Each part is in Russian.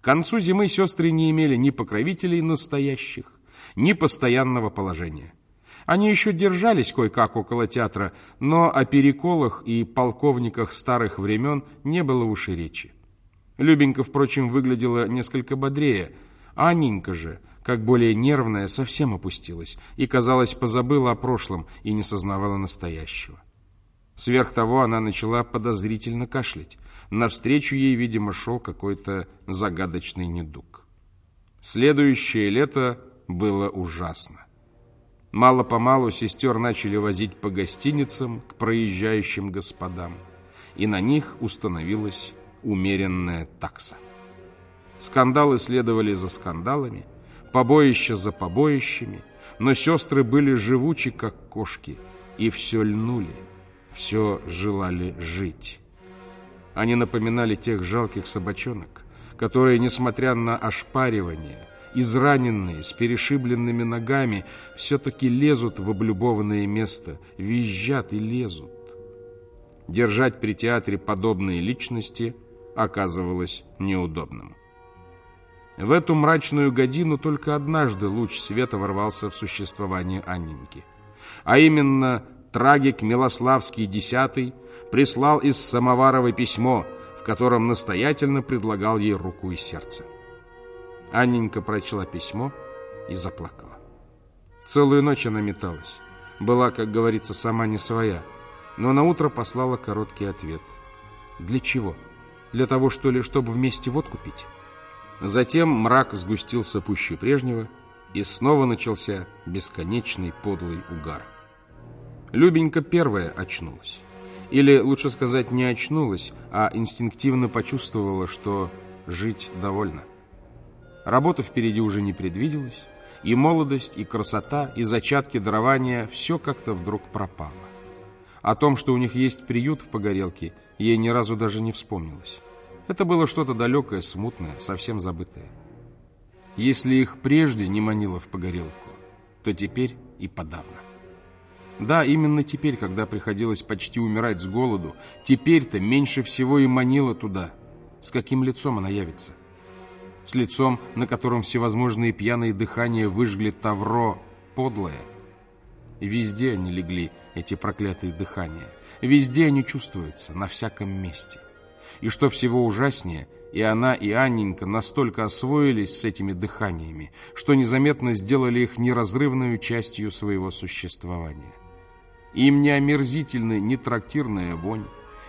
К концу зимы сестры не имели ни покровителей настоящих, ни постоянного положения. Они еще держались кое-как около театра, но о переколах и полковниках старых времен не было уж и речи. Любенька, впрочем, выглядела несколько бодрее. Анненька же, как более нервная, совсем опустилась и, казалось, позабыла о прошлом и не сознавала настоящего. Сверх того она начала подозрительно кашлять. Навстречу ей, видимо, шел какой-то загадочный недуг. Следующее лето было ужасно. Мало-помалу сестер начали возить по гостиницам к проезжающим господам, и на них установилась умеренная такса. Скандалы следовали за скандалами, побоища за побоищами, но сестры были живучи, как кошки, и все льнули, все желали жить. Они напоминали тех жалких собачонок, которые, несмотря на ошпаривание, израненные, с перешибленными ногами, все-таки лезут в облюбованное место, визжат и лезут. Держать при театре подобные личности оказывалось неудобным. В эту мрачную годину только однажды луч света ворвался в существование Анненьки. А именно, трагик Милославский X прислал из Самоварова письмо, в котором настоятельно предлагал ей руку и сердце. Анненька прочла письмо и заплакала. Целую ночь она металась. Была, как говорится, сама не своя. Но на утро послала короткий ответ. Для чего? Для того, что ли, чтобы вместе водку пить? Затем мрак сгустился пуще прежнего, и снова начался бесконечный подлый угар. Любенька первая очнулась. Или, лучше сказать, не очнулась, а инстинктивно почувствовала, что жить довольно. Работа впереди уже не предвиделась, и молодость, и красота, и зачатки дарования все как-то вдруг пропало. О том, что у них есть приют в Погорелке, ей ни разу даже не вспомнилось. Это было что-то далекое, смутное, совсем забытое. Если их прежде не манило в Погорелку, то теперь и подавно. Да, именно теперь, когда приходилось почти умирать с голоду, теперь-то меньше всего и манило туда. С каким лицом она явится? с лицом, на котором всевозможные пьяные дыхания выжгли тавро подлое. везде они легли, эти проклятые дыхания. Везде они чувствуются, на всяком месте. И что всего ужаснее, и она, и Анненька настолько освоились с этими дыханиями, что незаметно сделали их неразрывной частью своего существования. Им не омерзительны ни трактирная вонь,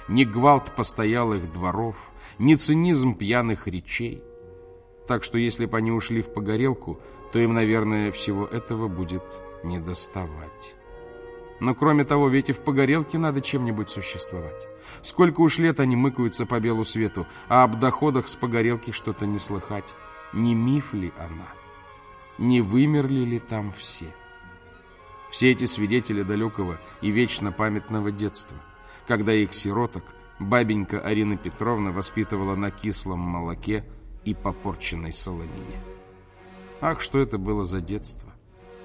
ни гвалт постоялых дворов, ни цинизм пьяных речей, так что если бы они ушли в погорелку, то им, наверное, всего этого будет не доставать. Но кроме того, ведь и в погорелке надо чем-нибудь существовать. Сколько уж лет они мыкаются по белу свету, а об доходах с погорелки что-то не слыхать. Не миф ли она? Не вымерли ли там все? Все эти свидетели далекого и вечно памятного детства, когда их сироток бабенька Арина Петровна воспитывала на кислом молоке, и попорченной солонине. Ах, что это было за детство!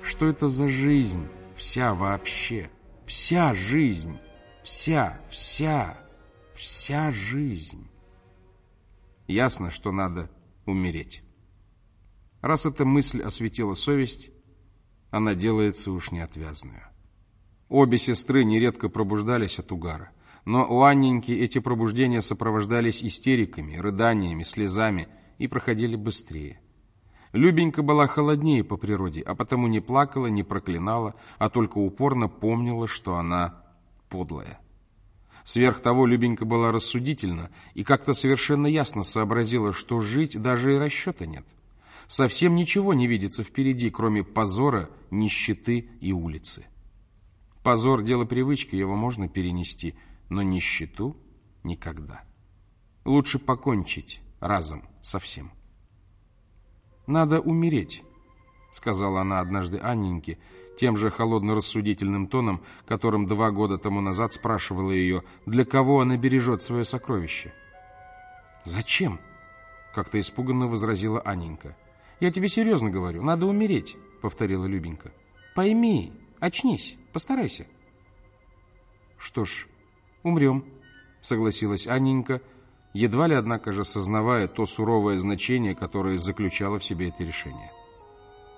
Что это за жизнь? Вся вообще! Вся жизнь! Вся, вся, вся жизнь! Ясно, что надо умереть. Раз эта мысль осветила совесть, она делается уж неотвязную. Обе сестры нередко пробуждались от угара. Но у Анненьки эти пробуждения сопровождались истериками, рыданиями, слезами – и проходили быстрее. Любенька была холоднее по природе, а потому не плакала, не проклинала, а только упорно помнила, что она подлая. Сверх того, Любенька была рассудительна и как-то совершенно ясно сообразила, что жить даже и расчета нет. Совсем ничего не видится впереди, кроме позора, нищеты и улицы. Позор – дело привычки, его можно перенести, но нищету – никогда. Лучше покончить разом совсем. «Надо умереть», — сказала она однажды Анненьке, тем же холодно-рассудительным тоном, которым два года тому назад спрашивала ее, для кого она бережет свое сокровище. «Зачем?» — как-то испуганно возразила Анненька. «Я тебе серьезно говорю, надо умереть», — повторила Любенька. «Пойми, очнись, постарайся». «Что ж, умрем», — согласилась Анненька, — едва ли, однако же, сознавая то суровое значение, которое заключало в себе это решение.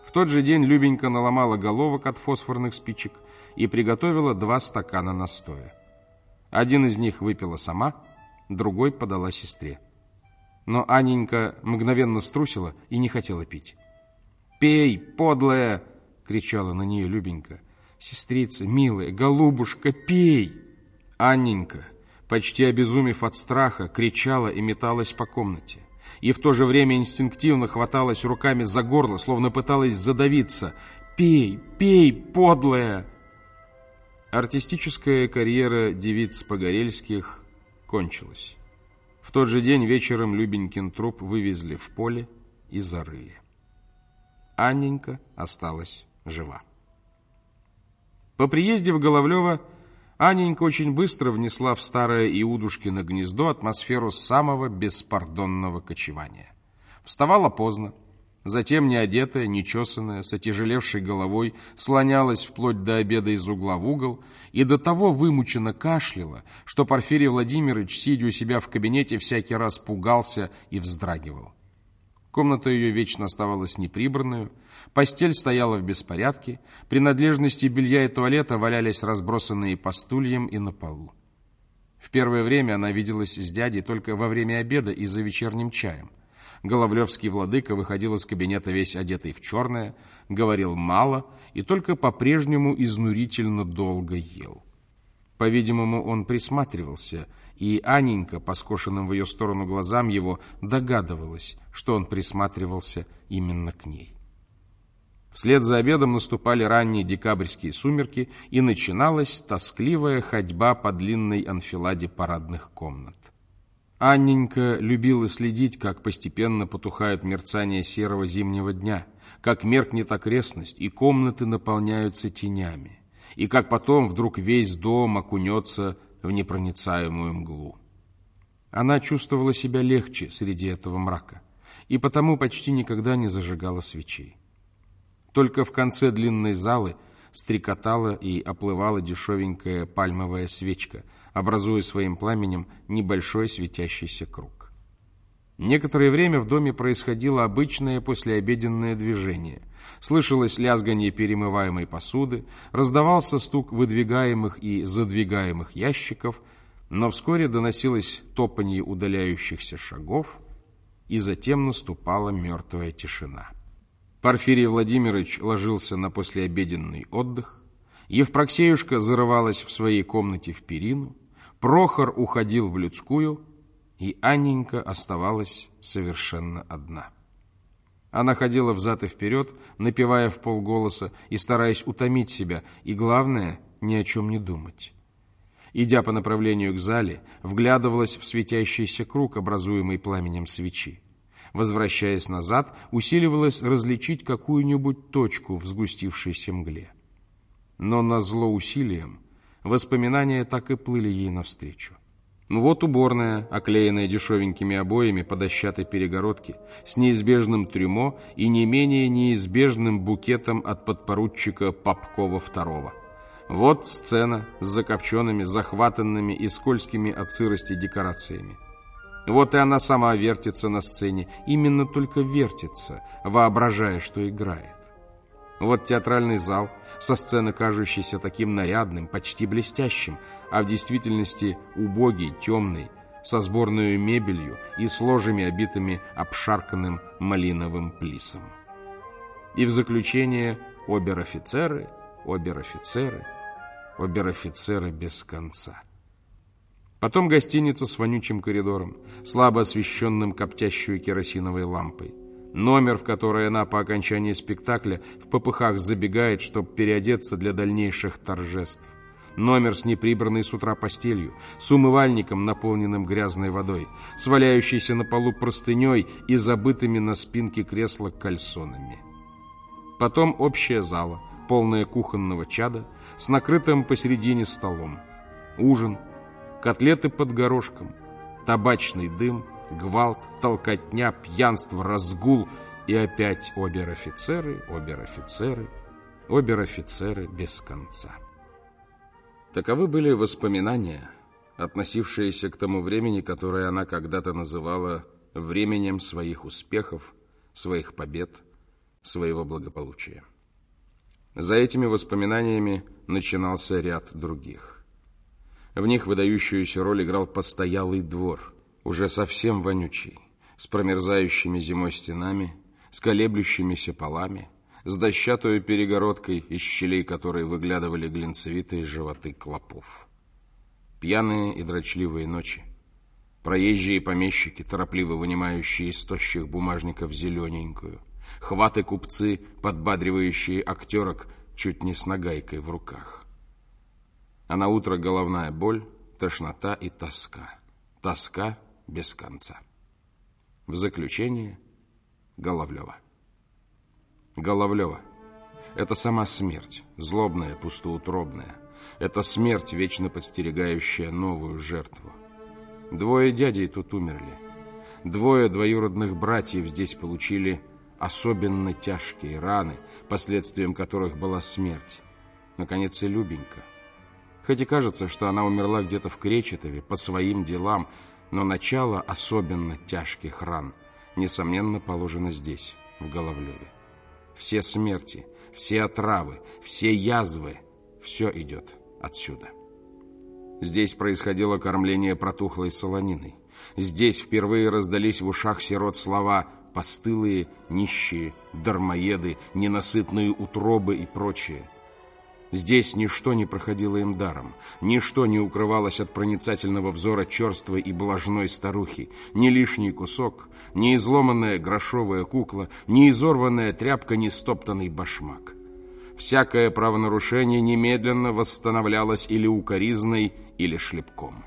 В тот же день Любенька наломала головок от фосфорных спичек и приготовила два стакана настоя. Один из них выпила сама, другой подала сестре. Но Анненька мгновенно струсила и не хотела пить. «Пей, подлая!» — кричала на нее Любенька. «Сестрица, милая, голубушка, пей!» Анненька, почти обезумев от страха, кричала и металась по комнате. И в то же время инстинктивно хваталась руками за горло, словно пыталась задавиться. «Пей, пей, подлая!» Артистическая карьера девиц Погорельских кончилась. В тот же день вечером Любенькин труп вывезли в поле и зарыли. Анненька осталась жива. По приезде в Головлево Анненька очень быстро внесла в старое Иудушкино гнездо атмосферу самого беспардонного кочевания. Вставала поздно, затем неодетая, нечесанная, с отяжелевшей головой, слонялась вплоть до обеда из угла в угол и до того вымученно кашляла, что Порфирий Владимирович, сидя у себя в кабинете, всякий раз пугался и вздрагивал. Комната ее вечно оставалась неприбранную, постель стояла в беспорядке, принадлежности белья и туалета валялись разбросанные по стульям и на полу. В первое время она виделась с дядей только во время обеда и за вечерним чаем. Головлевский владыка выходил из кабинета весь одетый в черное, говорил мало и только по-прежнему изнурительно долго ел. По-видимому, он присматривался – и Аненька, по скошенным в ее сторону глазам его, догадывалась, что он присматривался именно к ней. Вслед за обедом наступали ранние декабрьские сумерки, и начиналась тоскливая ходьба по длинной анфиладе парадных комнат. Анненька любила следить, как постепенно потухают мерцания серого зимнего дня, как меркнет окрестность, и комнаты наполняются тенями, и как потом вдруг весь дом окунется в непроницаемую мглу. Она чувствовала себя легче среди этого мрака и потому почти никогда не зажигала свечей. Только в конце длинной залы стрекотала и оплывала дешевенькая пальмовая свечка, образуя своим пламенем небольшой светящийся круг. Некоторое время в доме происходило обычное послеобеденное движение – Слышалось лязганье перемываемой посуды, раздавался стук выдвигаемых и задвигаемых ящиков, но вскоре доносилось топанье удаляющихся шагов, и затем наступала мертвая тишина. Порфирий Владимирович ложился на послеобеденный отдых, Евпроксеюшка зарывалась в своей комнате в перину, Прохор уходил в людскую, и Анненька оставалась совершенно одна. Она ходила взад и вперед, напевая в полголоса и стараясь утомить себя, и, главное, ни о чем не думать. Идя по направлению к зале, вглядывалась в светящийся круг, образуемый пламенем свечи. Возвращаясь назад, усиливалась различить какую-нибудь точку в сгустившейся мгле. Но на зло усилием воспоминания так и плыли ей навстречу. Ну вот уборная, оклеенная дешевенькими обоями по дощатой перегородке, с неизбежным трюмо и не менее неизбежным букетом от подпоручика Попкова II. Вот сцена с закопченными, захватанными и скользкими от сырости декорациями. Вот и она сама вертится на сцене, именно только вертится, воображая, что играет. Вот театральный зал, со сцены кажущийся таким нарядным, почти блестящим, а в действительности убогий, темный, со сборной мебелью и с ложами, обитыми обшарканным малиновым плисом. И в заключение обер-офицеры, обер-офицеры, обер-офицеры без конца. Потом гостиница с вонючим коридором, слабо освещенным коптящую керосиновой лампой номер, в который она по окончании спектакля в попыхах забегает, чтобы переодеться для дальнейших торжеств. Номер с неприбранной с утра постелью, с умывальником, наполненным грязной водой, с валяющейся на полу простыней и забытыми на спинке кресла кальсонами. Потом общая зала, полная кухонного чада, с накрытым посередине столом. Ужин, котлеты под горошком, табачный дым – Гвалт, толкотня, пьянство, разгул и опять обер-офицеры, обер-офицеры, обер-офицеры без конца. Таковы были воспоминания, относившееся к тому времени, которое она когда-то называла временем своих успехов, своих побед, своего благополучия. За этими воспоминаниями начинался ряд других. В них выдающуюся роль играл постоялый двор, уже совсем вонючий, с промерзающими зимой стенами, с колеблющимися полами, с дощатой перегородкой, из щелей которой выглядывали глинцевитые животы клопов. Пьяные и дрочливые ночи, проезжие помещики, торопливо вынимающие из тощих бумажников зелененькую, хваты-купцы, подбадривающие актерок чуть не с нагайкой в руках. А на утро головная боль, тошнота и тоска. Тоска без конца. В заключение Головлева. Головлева – это сама смерть, злобная, пустоутробная. Это смерть, вечно подстерегающая новую жертву. Двое дядей тут умерли. Двое двоюродных братьев здесь получили особенно тяжкие раны, последствием которых была смерть. Наконец и Любенька. Хоть и кажется, что она умерла где-то в Кречетове по своим делам, но начало особенно тяжких ран, несомненно, положено здесь, в Головлеве. Все смерти, все отравы, все язвы, все идет отсюда. Здесь происходило кормление протухлой солониной. Здесь впервые раздались в ушах сирот слова постылые, нищие, дармоеды, ненасытные утробы и прочее. Здесь ничто не проходило им даром, ничто не укрывалось от проницательного взора черствой и блажной старухи, ни лишний кусок, ни изломанная грошовая кукла, ни изорванная тряпка, ни стоптанный башмак. Всякое правонарушение немедленно восстановлялось или укоризной, или шлепком.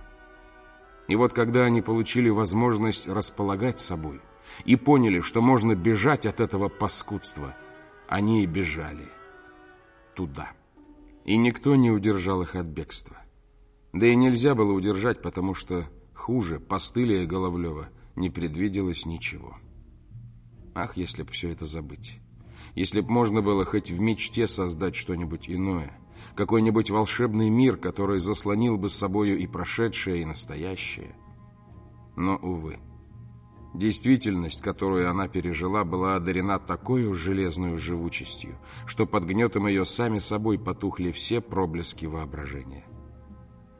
И вот когда они получили возможность располагать собой, и поняли, что можно бежать от этого паскудства, они и бежали туда. И никто не удержал их от бегства. Да и нельзя было удержать, потому что хуже, постылее Головлева, не предвиделось ничего. Ах, если б все это забыть. Если б можно было хоть в мечте создать что-нибудь иное, какой-нибудь волшебный мир, который заслонил бы с собою и прошедшее, и настоящее. Но, увы. Действительность, которую она пережила, была одарена такой железной живучестью, что под гнетом ее сами собой потухли все проблески воображения.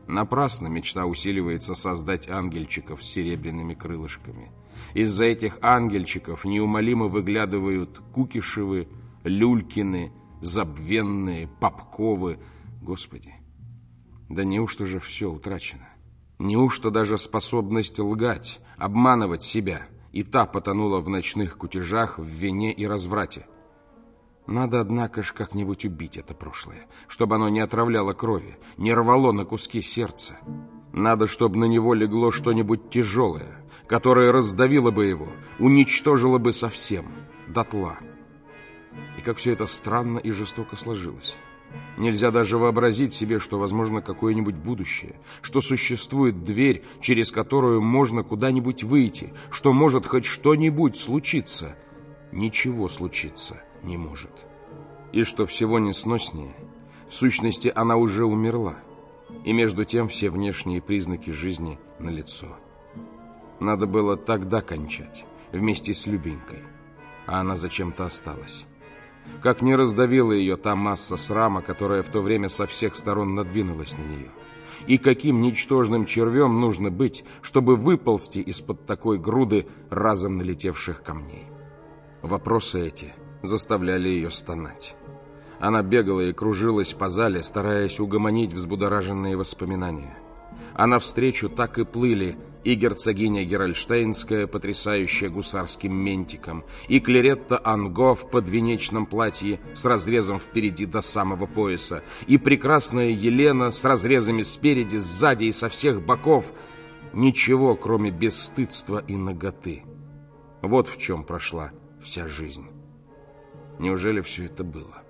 Напрасно мечта усиливается создать ангельчиков с серебряными крылышками. Из-за этих ангельчиков неумолимо выглядывают Кукишевы, Люлькины, Забвенные, Попковы. Господи, да неужто же все утрачено? Неужто даже способность лгать, обманывать себя, и та потонула в ночных кутежах, в вине и разврате? Надо, однако ж, как-нибудь убить это прошлое, чтобы оно не отравляло крови, не рвало на куски сердца. Надо, чтобы на него легло что-нибудь тяжелое, которое раздавило бы его, уничтожило бы совсем, дотла. И как все это странно и жестоко сложилось. Нельзя даже вообразить себе, что возможно какое-нибудь будущее, что существует дверь, через которую можно куда-нибудь выйти, что может хоть что-нибудь случиться. Ничего случиться не может. И что всего несноснее, в сущности она уже умерла, и между тем все внешние признаки жизни налицо. Надо было тогда кончать, вместе с Любенькой, а она зачем-то осталась как не раздавила ее та масса срама, которая в то время со всех сторон надвинулась на нее. И каким ничтожным червем нужно быть, чтобы выползти из-под такой груды разом налетевших камней. Вопросы эти заставляли ее стонать. Она бегала и кружилась по зале, стараясь угомонить взбудораженные воспоминания. А навстречу так и плыли и герцогиня Геральштейнская, потрясающая гусарским ментиком, и Клеретта Анго в подвенечном платье с разрезом впереди до самого пояса, и прекрасная Елена с разрезами спереди, сзади и со всех боков. Ничего, кроме бесстыдства и ноготы. Вот в чем прошла вся жизнь. Неужели все это было?